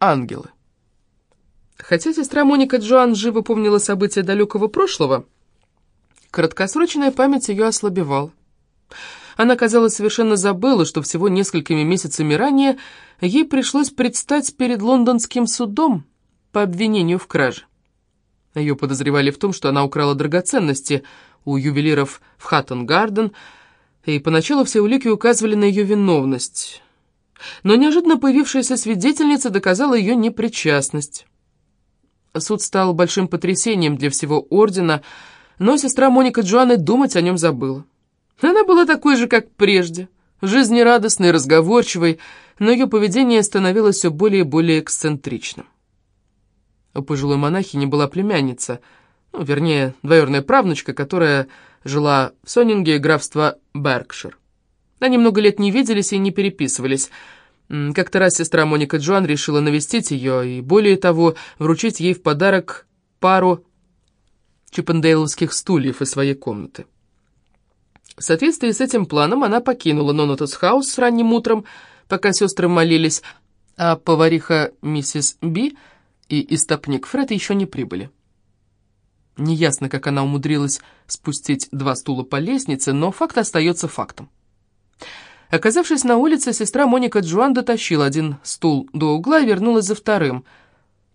ангелы. Хотя сестра Моника Джоан живо помнила события далекого прошлого, краткосрочная память ее ослабевала. Она, казалось, совершенно забыла, что всего несколькими месяцами ранее ей пришлось предстать перед лондонским судом по обвинению в краже. Ее подозревали в том, что она украла драгоценности у ювелиров в Хаттон-Гарден, и поначалу все улики указывали на ее виновность. Но неожиданно появившаяся свидетельница доказала ее непричастность. Суд стал большим потрясением для всего Ордена, но сестра Моника Джоанны думать о нем забыла. Она была такой же, как прежде, жизнерадостной, разговорчивой, но ее поведение становилось все более и более эксцентричным. У пожилой монахини была племянница, ну, вернее, двоюродная правнучка, которая жила в Сонинге графства Беркшир. Они много лет не виделись и не переписывались. Как-то раз сестра Моника Джоан решила навестить ее и, более того, вручить ей в подарок пару чиппендейловских стульев из своей комнаты. В соответствии с этим планом она покинула Нонотус Хаус ранним утром, пока сестры молились, а повариха миссис Би и истопник Фред еще не прибыли. Неясно, как она умудрилась спустить два стула по лестнице, но факт остается фактом. Оказавшись на улице, сестра Моника Джоан дотащила один стул до угла и вернулась за вторым.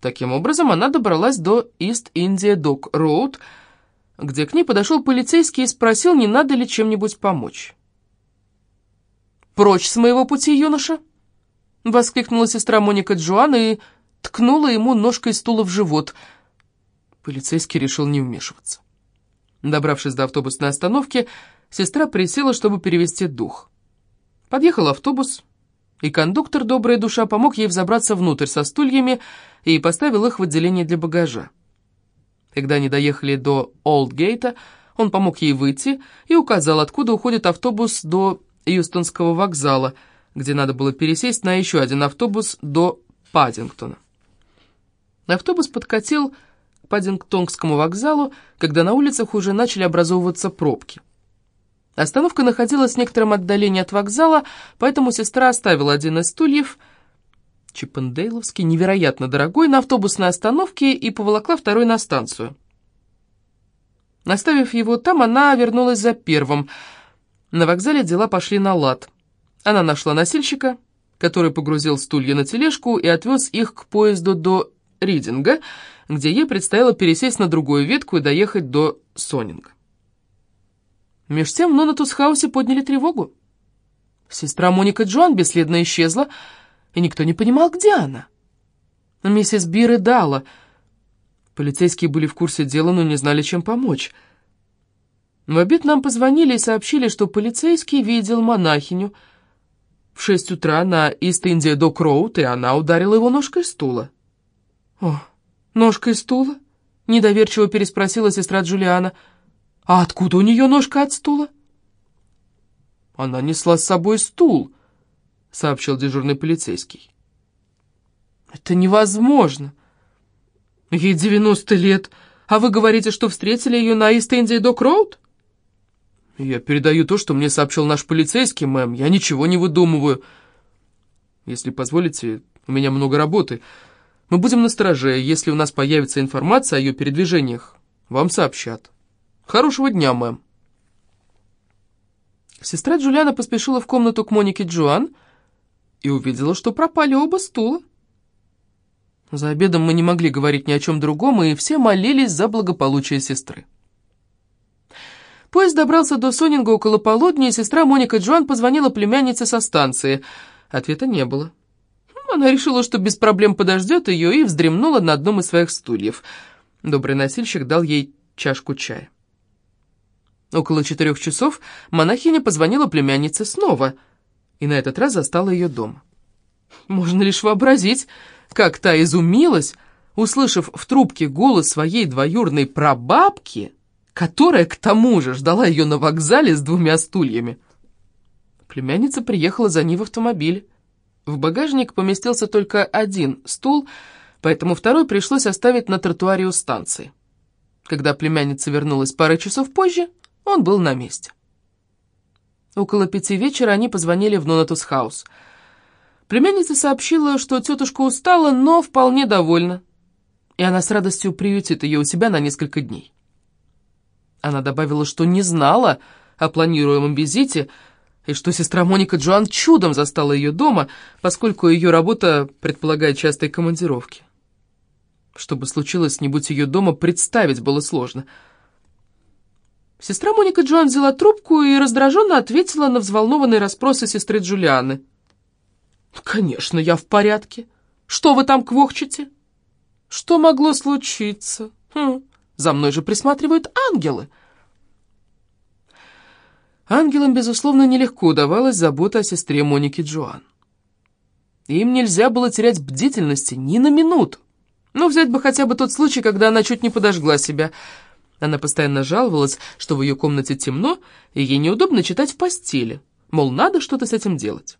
Таким образом, она добралась до Ист-Индия-Док-Роуд, где к ней подошел полицейский и спросил, не надо ли чем-нибудь помочь. «Прочь с моего пути, юноша!» — воскликнула сестра Моника Джоан и ткнула ему ножкой стула в живот. Полицейский решил не вмешиваться. Добравшись до автобусной остановки, сестра присела, чтобы перевести дух. Подъехал автобус, и кондуктор, добрая душа, помог ей взобраться внутрь со стульями и поставил их в отделение для багажа. Когда они доехали до Олдгейта, он помог ей выйти и указал, откуда уходит автобус до Юстонского вокзала, где надо было пересесть на еще один автобус до Паддингтона. Автобус подкатил к Паддингтонскому вокзалу, когда на улицах уже начали образовываться пробки. Остановка находилась в некотором отдалении от вокзала, поэтому сестра оставила один из стульев, Чиппендейловский, невероятно дорогой, на автобусной остановке и поволокла второй на станцию. Оставив его там, она вернулась за первым. На вокзале дела пошли на лад. Она нашла носильщика, который погрузил стулья на тележку и отвез их к поезду до Ридинга, где ей предстояло пересесть на другую ветку и доехать до Сонинга. Меж тем в Нонатус-хаусе подняли тревогу. Сестра Моника Джоан бесследно исчезла, и никто не понимал, где она. Миссис Би рыдала. Полицейские были в курсе дела, но не знали, чем помочь. В обед нам позвонили и сообщили, что полицейский видел монахиню в шесть утра на Ист-Индия Док Роуд, и она ударила его ножкой стула. «О, ножкой стула?» — недоверчиво переспросила сестра Джулиана — а откуда у нее ножка от стула? Она несла с собой стул, сообщил дежурный полицейский. Это невозможно. Ей 90 лет, а вы говорите, что встретили ее на Ист-Индии Док-Роуд? Я передаю то, что мне сообщил наш полицейский, мэм. Я ничего не выдумываю. Если позволите, у меня много работы. Мы будем на стороже. Если у нас появится информация о ее передвижениях, вам сообщат. Хорошего дня, мэм. Сестра Джулиана поспешила в комнату к Монике Джоан и увидела, что пропали оба стула. За обедом мы не могли говорить ни о чем другом, и все молились за благополучие сестры. Поезд добрался до Сонинга около полудня, и сестра Моника Джоан позвонила племяннице со станции. Ответа не было. Она решила, что без проблем подождет ее, и вздремнула на одном из своих стульев. Добрый носильщик дал ей чашку чая. Около четырех часов монахиня позвонила племяннице снова, и на этот раз застала ее дома. Можно лишь вообразить, как та изумилась, услышав в трубке голос своей двоюрной прабабки, которая, к тому же, ждала ее на вокзале с двумя стульями. Племянница приехала за ней в автомобиль. В багажник поместился только один стул, поэтому второй пришлось оставить на тротуаре у станции. Когда племянница вернулась пару часов позже, он был на месте. Около пяти вечера они позвонили в Нонатус Хаус. Племянница сообщила, что тетушка устала, но вполне довольна, и она с радостью приютит ее у себя на несколько дней. Она добавила, что не знала о планируемом визите, и что сестра Моника Джоан чудом застала ее дома, поскольку ее работа предполагает частые командировки. Что бы случилось, не будь ее дома, представить было сложно. Сестра Моника Джоан взяла трубку и раздраженно ответила на взволнованные расспросы сестры Джулианы. «Конечно, я в порядке. Что вы там квохчете?» «Что могло случиться? Хм, за мной же присматривают ангелы». Ангелам, безусловно, нелегко давалась забота о сестре Моники Джоан. Им нельзя было терять бдительности ни на минуту. Ну, взять бы хотя бы тот случай, когда она чуть не подожгла себя. Она постоянно жаловалась, что в ее комнате темно, и ей неудобно читать в постели. Мол, надо что-то с этим делать.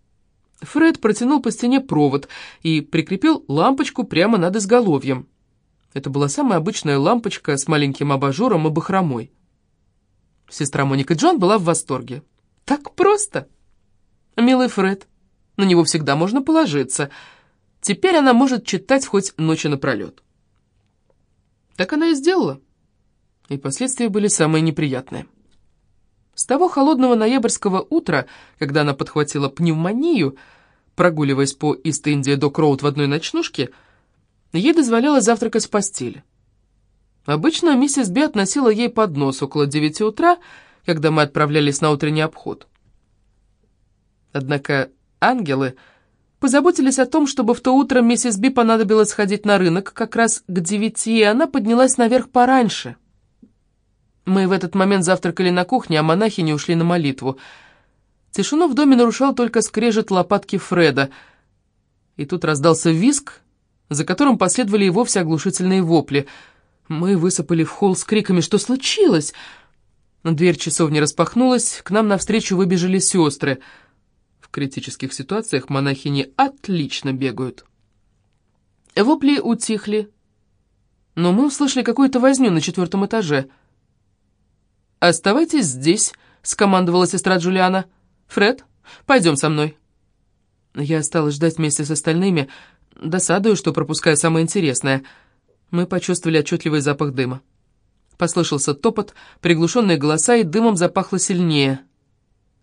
Фред протянул по стене провод и прикрепил лампочку прямо над изголовьем. Это была самая обычная лампочка с маленьким абажуром и бахромой. Сестра Моника Джон была в восторге. «Так просто!» «Милый Фред, на него всегда можно положиться. Теперь она может читать хоть ночи напролет». Так она и сделала. И последствия были самые неприятные. С того холодного ноябрьского утра, когда она подхватила пневмонию, прогуливаясь по Ист-Индия до Кроуд в одной ночнушке, ей дозволялось завтракать в постели. Обычно миссис Би относила ей поднос около девяти утра, когда мы отправлялись на утренний обход. Однако ангелы позаботились о том, чтобы в то утро миссис Би понадобилось сходить на рынок как раз к девяти, и она поднялась наверх пораньше. Мы в этот момент завтракали на кухне, а монахи не ушли на молитву. Тишину в доме нарушал только скрежет лопатки Фреда. И тут раздался виск, за которым последовали и вовсе оглушительные вопли — мы высыпали в холл с криками «Что случилось?». Дверь часовни распахнулась, к нам навстречу выбежали сестры. В критических ситуациях монахини отлично бегают. Вопли утихли, но мы услышали какую-то возню на четвертом этаже. «Оставайтесь здесь», — скомандовала сестра Джулиана. «Фред, пойдем со мной». Я осталась ждать вместе с остальными, досадую, что пропускаю самое интересное — мы почувствовали отчетливый запах дыма. Послышался топот, приглушенные голоса, и дымом запахло сильнее.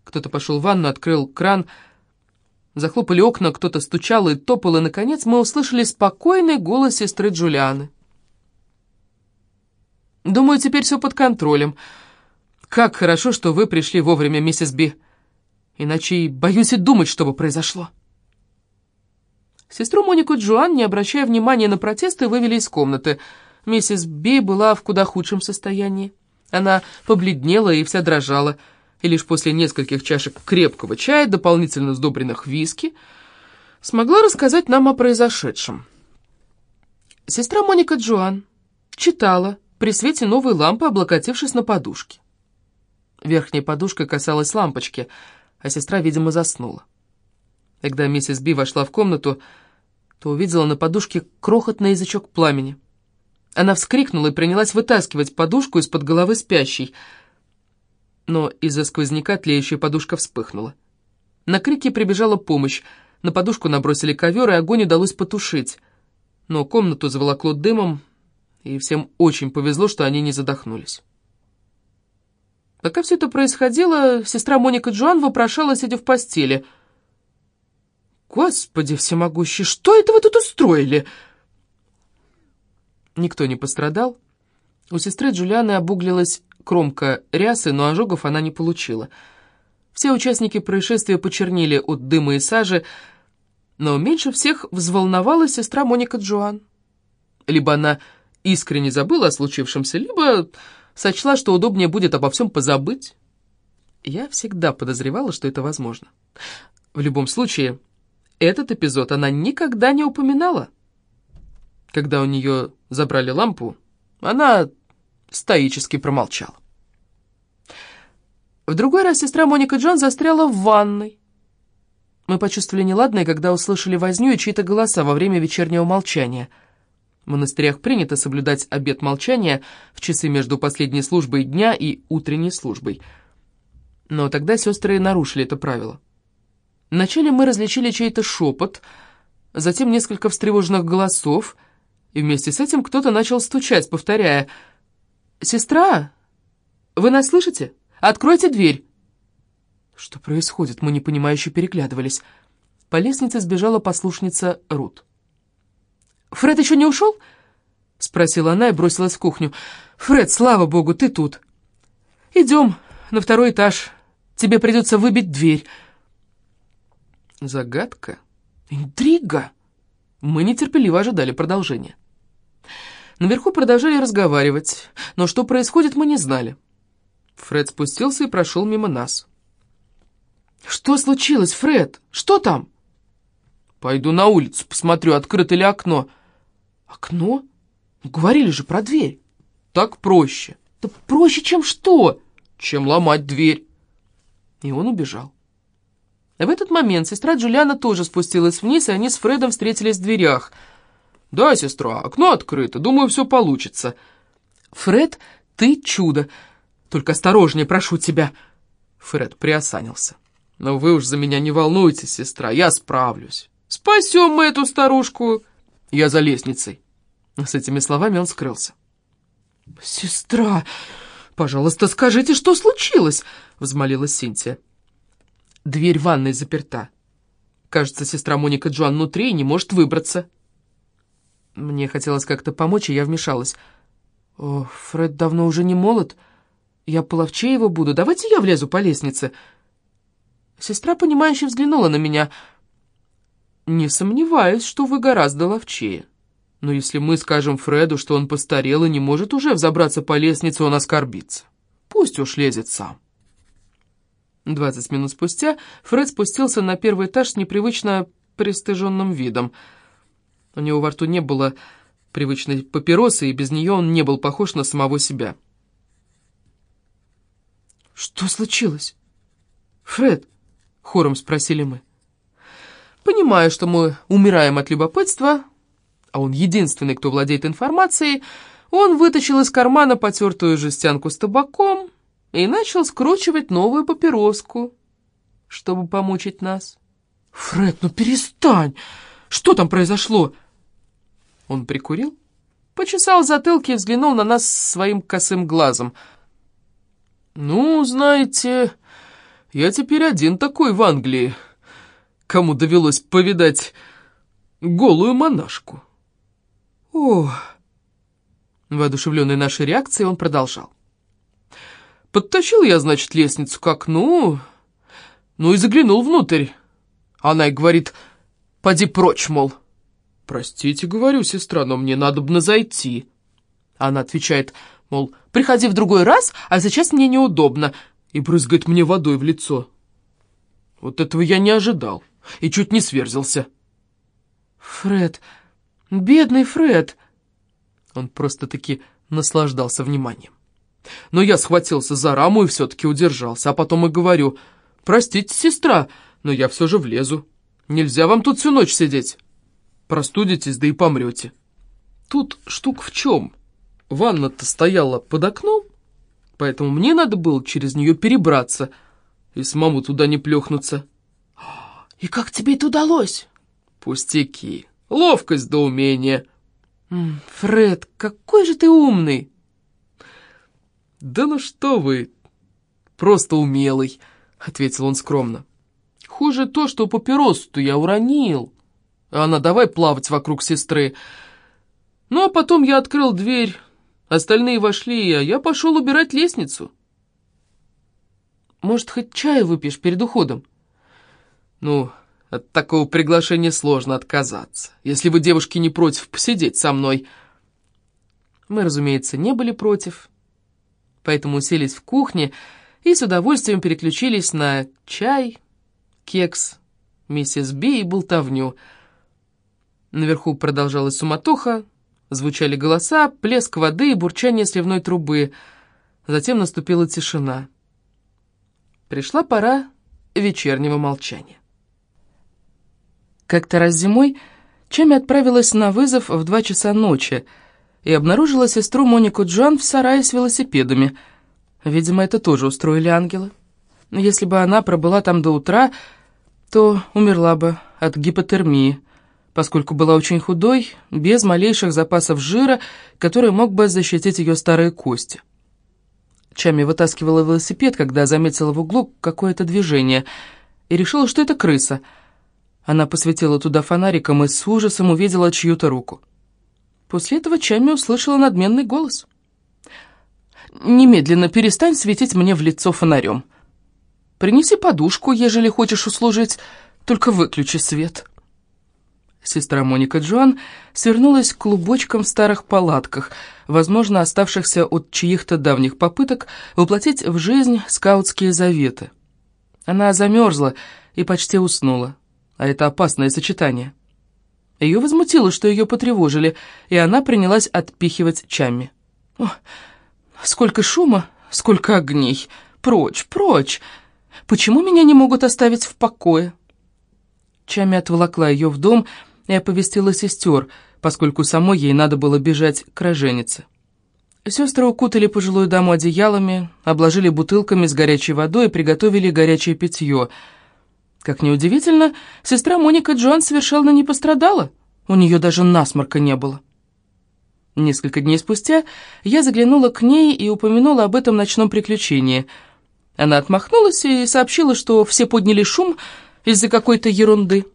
Кто-то пошел в ванну, открыл кран, захлопали окна, кто-то стучал и топал, и, наконец, мы услышали спокойный голос сестры Джулианы. «Думаю, теперь все под контролем. Как хорошо, что вы пришли вовремя, миссис Би. Иначе боюсь и думать, что бы произошло». Сестру Монику Джоан, не обращая внимания на протесты, вывели из комнаты. Миссис Би была в куда худшем состоянии. Она побледнела и вся дрожала, и лишь после нескольких чашек крепкого чая, дополнительно сдобренных виски, смогла рассказать нам о произошедшем. Сестра Моника Джоан читала при свете новой лампы, облокотившись на подушке. Верхняя подушка касалась лампочки, а сестра, видимо, заснула. Когда миссис Би вошла в комнату, то увидела на подушке крохотный язычок пламени. Она вскрикнула и принялась вытаскивать подушку из-под головы спящей. Но из-за сквозняка тлеющая подушка вспыхнула. На крики прибежала помощь. На подушку набросили ковер, и огонь удалось потушить. Но комнату заволокло дымом, и всем очень повезло, что они не задохнулись. Пока все это происходило, сестра Моника Джоан вопрошала, сидя в постели — «Господи всемогущий, что это вы тут устроили?» Никто не пострадал. У сестры Джулианы обуглилась кромка рясы, но ожогов она не получила. Все участники происшествия почернели от дыма и сажи, но меньше всех взволновалась сестра Моника Джоан. Либо она искренне забыла о случившемся, либо сочла, что удобнее будет обо всем позабыть. Я всегда подозревала, что это возможно. В любом случае, этот эпизод она никогда не упоминала. Когда у нее забрали лампу, она стоически промолчала. В другой раз сестра Моника Джон застряла в ванной. Мы почувствовали неладное, когда услышали возню и чьи-то голоса во время вечернего молчания. В монастырях принято соблюдать обет молчания в часы между последней службой дня и утренней службой. Но тогда сестры нарушили это правило. Вначале мы различили чей-то шепот, затем несколько встревоженных голосов, и вместе с этим кто-то начал стучать, повторяя «Сестра, вы нас слышите? Откройте дверь!» Что происходит? Мы непонимающе переглядывались. По лестнице сбежала послушница Рут. «Фред еще не ушел?» — спросила она и бросилась в кухню. «Фред, слава богу, ты тут. Идем на второй этаж. Тебе придется выбить дверь». Загадка. Интрига. Мы нетерпеливо ожидали продолжения. Наверху продолжали разговаривать, но что происходит, мы не знали. Фред спустился и прошел мимо нас. «Что случилось, Фред? Что там?» «Пойду на улицу, посмотрю, открыто ли окно». «Окно? Ну, говорили же про дверь». «Так проще». «Да проще, чем что?» «Чем ломать дверь». И он убежал. В этот момент сестра Джулиана тоже спустилась вниз, и они с Фредом встретились в дверях. «Да, сестра, окно открыто, думаю, все получится». «Фред, ты чудо! Только осторожнее, прошу тебя!» Фред приосанился. «Но вы уж за меня не волнуйтесь, сестра, я справлюсь. Спасем мы эту старушку. Я за лестницей». С этими словами он скрылся. «Сестра, пожалуйста, скажите, что случилось?» — взмолилась Синтия. Дверь ванной заперта. Кажется, сестра Моника Джоан внутри и не может выбраться. Мне хотелось как-то помочь, и я вмешалась. «О, Фред давно уже не молод. Я половче его буду. Давайте я влезу по лестнице». Сестра, понимающе взглянула на меня. «Не сомневаюсь, что вы гораздо ловчее. Но если мы скажем Фреду, что он постарел и не может уже взобраться по лестнице, он оскорбится. Пусть уж лезет сам». Двадцать минут спустя Фред спустился на первый этаж с непривычно пристыженным видом. У него во рту не было привычной папиросы, и без нее он не был похож на самого себя. «Что случилось?» «Фред?» — хором спросили мы. Понимая, что мы умираем от любопытства, а он единственный, кто владеет информацией, он вытащил из кармана потертую жестянку с табаком и начал скручивать новую папироску, чтобы помучить нас. «Фред, ну перестань! Что там произошло?» Он прикурил, почесал затылки и взглянул на нас своим косым глазом. «Ну, знаете, я теперь один такой в Англии, кому довелось повидать голую монашку». «О!» Воодушевленный нашей реакцией, он продолжал. Подтащил я, значит, лестницу к окну, ну и заглянул внутрь. Она и говорит, поди прочь, мол. Простите, говорю, сестра, но мне надо бы зайти. Она отвечает, мол, приходи в другой раз, а сейчас мне неудобно, и брызгает мне водой в лицо. Вот этого я не ожидал и чуть не сверзился. Фред, бедный Фред. Он просто-таки наслаждался вниманием. Но я схватился за раму и все-таки удержался, а потом и говорю, «Простите, сестра, но я все же влезу. Нельзя вам тут всю ночь сидеть. Простудитесь, да и помрете». Тут штука в чем? Ванна-то стояла под окном, поэтому мне надо было через нее перебраться и самому туда не плюхнуться. «И как тебе это удалось?» «Пустяки. Ловкость да умение». «Фред, какой же ты умный!» «Да ну что вы, просто умелый», — ответил он скромно. «Хуже то, что папиросу-то я уронил. А она давай плавать вокруг сестры. Ну, а потом я открыл дверь, остальные вошли, а я пошел убирать лестницу». «Может, хоть чаю выпьешь перед уходом?» «Ну, от такого приглашения сложно отказаться, если вы, девушки, не против посидеть со мной». Мы, разумеется, не были против, поэтому уселись в кухне и с удовольствием переключились на чай, кекс, миссис Би и болтовню. Наверху продолжалась суматоха, звучали голоса, плеск воды и бурчание сливной трубы. Затем наступила тишина. Пришла пора вечернего молчания. Как-то раз зимой Чами отправилась на вызов в два часа ночи — и обнаружила сестру Монику Джан в сарае с велосипедами. Видимо, это тоже устроили ангелы. Если бы она пробыла там до утра, то умерла бы от гипотермии, поскольку была очень худой, без малейших запасов жира, который мог бы защитить ее старые кости. Чами вытаскивала велосипед, когда заметила в углу какое-то движение, и решила, что это крыса. Она посветила туда фонариком и с ужасом увидела чью-то руку. После этого Чами услышала надменный голос. «Немедленно перестань светить мне в лицо фонарем. Принеси подушку, ежели хочешь услужить, только выключи свет». Сестра Моника Джоан свернулась клубочком в старых палатках, возможно, оставшихся от чьих-то давних попыток воплотить в жизнь скаутские заветы. Она замерзла и почти уснула, а это опасное сочетание. Ее возмутило, что ее потревожили, и она принялась отпихивать Чамми. «О, сколько шума, сколько огней! Прочь, прочь! Почему меня не могут оставить в покое?» Чами отволокла ее в дом и оповестила сестер, поскольку самой ей надо было бежать к роженице. Сестры укутали пожилую даму одеялами, обложили бутылками с горячей водой и приготовили горячее питье. Как неудивительно, сестра Моника Джон совершенно не пострадала, у нее даже насморка не было. Несколько дней спустя я заглянула к ней и упомянула об этом ночном приключении. Она отмахнулась и сообщила, что все подняли шум из-за какой-то ерунды.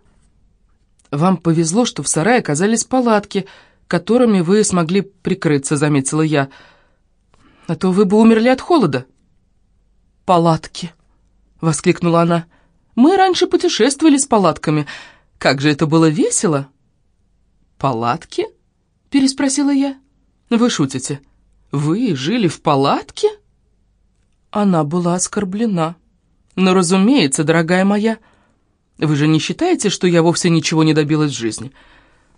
«Вам повезло, что в сарае оказались палатки, которыми вы смогли прикрыться», — заметила я. «А то вы бы умерли от холода». «Палатки», — воскликнула она. «Мы раньше путешествовали с палатками. Как же это было весело!» «Палатки?» — переспросила я. «Вы шутите. Вы жили в палатке?» Она была оскорблена. «Ну, разумеется, дорогая моя», — вы же не считаете, что я вовсе ничего не добилась в жизни?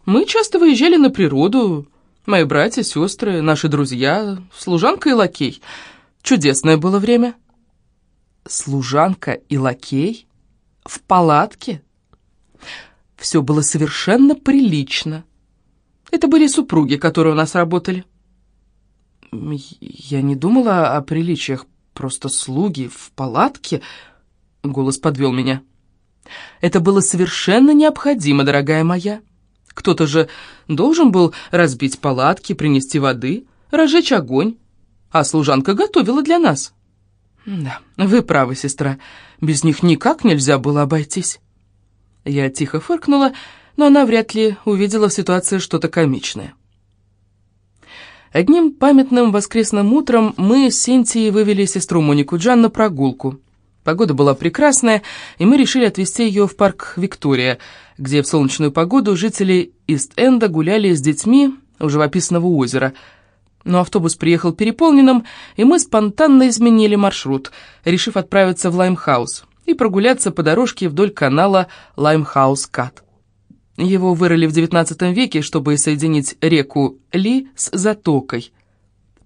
Мы часто выезжали на природу, мои братья, сестры, наши друзья, служанка и лакей. Чудесное было время. Служанка и лакей? В палатке? Все было совершенно прилично. Это были супруги, которые у нас работали. Я не думала о приличиях, просто слуги в палатке. Голос подвел меня. Это было совершенно необходимо, дорогая моя. Кто-то же должен был разбить палатки, принести воды, разжечь огонь, а служанка готовила для нас. Да, вы правы, сестра, без них никак нельзя было обойтись. Я тихо фыркнула, но она вряд ли увидела в ситуации что-то комичное. Одним памятным воскресным утром мы с Синтией вывели сестру Монику Джан на прогулку. Погода была прекрасная, и мы решили отвезти ее в парк Виктория, где в солнечную погоду жители Ист-Энда гуляли с детьми у живописного озера. Но автобус приехал переполненным, и мы спонтанно изменили маршрут, решив отправиться в Лаймхаус и прогуляться по дорожке вдоль канала Лаймхаус-Кат. Его вырыли в XIX веке, чтобы соединить реку Ли с затокой –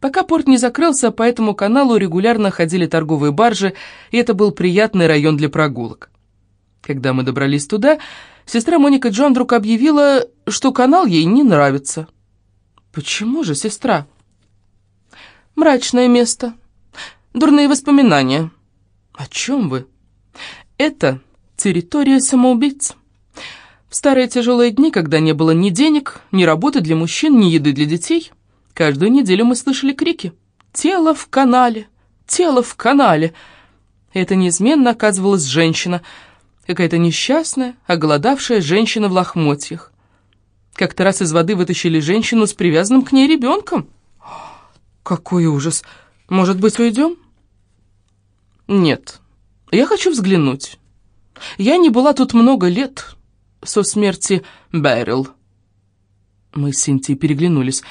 Пока порт не закрылся, по этому каналу регулярно ходили торговые баржи, и это был приятный район для прогулок. Когда мы добрались туда, сестра Моника Джоан вдруг объявила, что канал ей не нравится. «Почему же, сестра?» «Мрачное место. Дурные воспоминания». «О чем вы?» «Это территория самоубийц». В старые тяжелые дни, когда не было ни денег, ни работы для мужчин, ни еды для детей – Каждую неделю мы слышали крики «Тело в канале! Тело в канале!» это неизменно оказывалась женщина, какая-то несчастная, оголодавшая женщина в лохмотьях. Как-то раз из воды вытащили женщину с привязанным к ней ребенком. Какой ужас! Может быть, уйдем? Нет, я хочу взглянуть. Я не была тут много лет, со смерти Бэрил. Мы с Синтией переглянулись.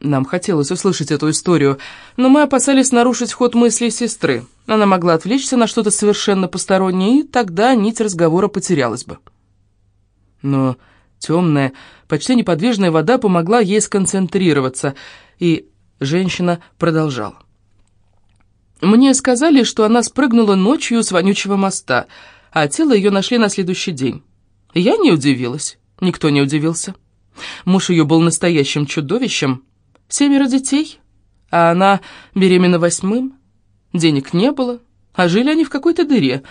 Нам хотелось услышать эту историю, но мы опасались нарушить ход мыслей сестры. Она могла отвлечься на что-то совершенно постороннее, и тогда нить разговора потерялась бы. Но темная, почти неподвижная вода помогла ей сконцентрироваться, и женщина продолжала. Мне сказали, что она спрыгнула ночью с вонючего моста, а тело ее нашли на следующий день. Я не удивилась, никто не удивился. Муж ее был настоящим чудовищем, Семеро детей, а она беременна восьмым. Денег не было, а жили они в какой-то дыре.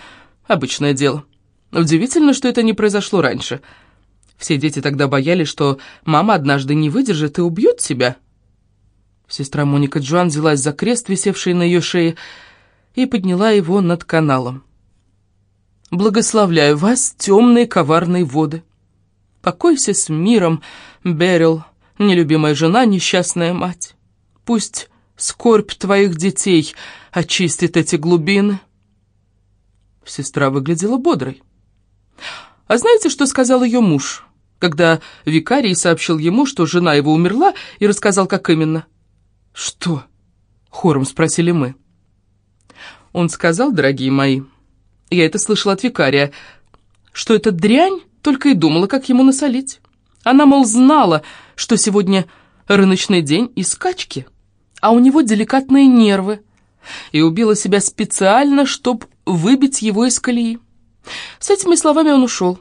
Обычное дело. Удивительно, что это не произошло раньше. Все дети тогда боялись, что мама однажды не выдержит и убьет себя. Сестра Моника Джоан взялась за крест, висевший на ее шее, и подняла его над каналом. «Благословляю вас, темные коварные воды. Покойся с миром, Берил, нелюбимая жена, несчастная мать. Пусть скорбь твоих детей очистит эти глубины». Сестра выглядела бодрой. А знаете, что сказал ее муж, когда викарий сообщил ему, что жена его умерла, и рассказал, как именно? «Что?» — хором спросили мы. Он сказал, дорогие мои, я это слышала от викария, что эта дрянь только и думала, как ему насолить. Она, мол, знала, что сегодня рыночный день и скачки, а у него деликатные нервы, и убила себя специально, чтобы выбить его из колеи. С этими словами он ушел.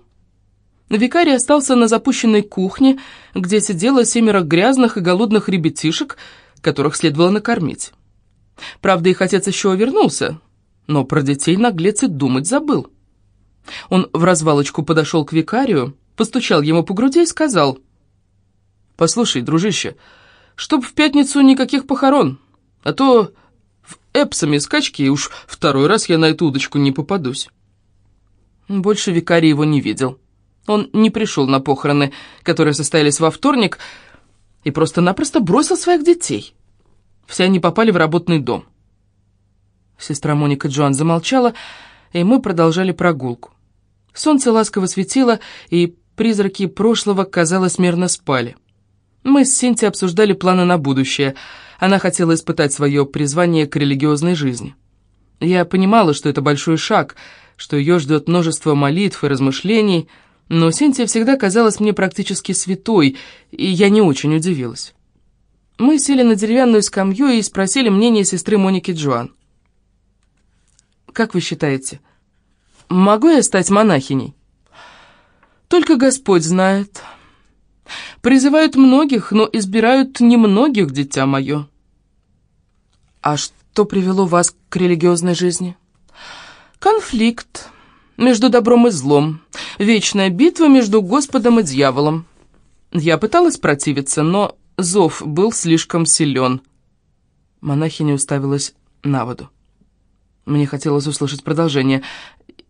Викарий остался на запущенной кухне, где сидело семеро грязных и голодных ребятишек, которых следовало накормить. Правда, их отец еще вернулся, но про детей наглец и думать забыл. Он в развалочку подошел к викарию, постучал ему по груди и сказал, «Послушай, дружище, чтоб в пятницу никаких похорон, а то в эпсами скачки, и уж второй раз я на эту удочку не попадусь». Больше викарий его не видел. Он не пришел на похороны, которые состоялись во вторник, и просто-напросто бросил своих детей. Все они попали в работный дом. Сестра Моника Джоан замолчала, и мы продолжали прогулку. Солнце ласково светило, и призраки прошлого, казалось, мирно спали. Мы с Синти обсуждали планы на будущее. Она хотела испытать свое призвание к религиозной жизни. Я понимала, что это большой шаг, что ее ждет множество молитв и размышлений, но Синтия всегда казалась мне практически святой, и я не очень удивилась. Мы сели на деревянную скамью и спросили мнение сестры Моники Джоан. «Как вы считаете, могу я стать монахиней?» «Только Господь знает. Призывают многих, но избирают немногих, дитя мое». «А что привело вас к религиозной жизни?» «Конфликт между добром и злом, вечная битва между Господом и дьяволом. Я пыталась противиться, но зов был слишком силен. Монахиня уставилась на воду. Мне хотелось услышать продолжение.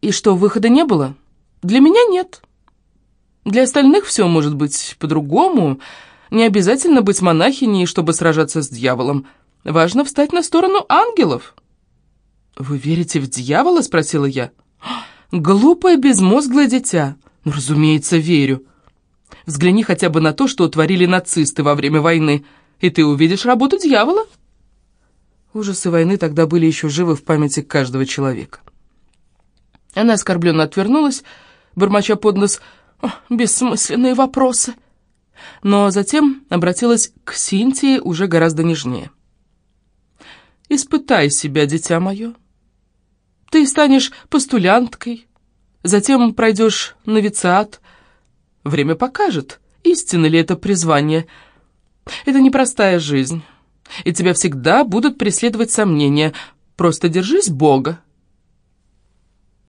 «И что, выхода не было?» «Для меня нет. Для остальных все может быть по-другому. Не обязательно быть монахиней, чтобы сражаться с дьяволом. Важно встать на сторону ангелов». «Вы верите в дьявола?» — спросила я. «Глупое безмозглое дитя. Ну, разумеется, верю. Взгляни хотя бы на то, что утворили нацисты во время войны, и ты увидишь работу дьявола». Ужасы войны тогда были еще живы в памяти каждого человека. Она оскорбленно отвернулась, бормоча под нос «бессмысленные вопросы», но затем обратилась к Синтии уже гораздо нежнее. «Испытай себя, дитя мое. Ты станешь постулянткой, затем пройдешь новициат, Время покажет, истинно ли это призвание. Это непростая жизнь, и тебя всегда будут преследовать сомнения. Просто держись Бога,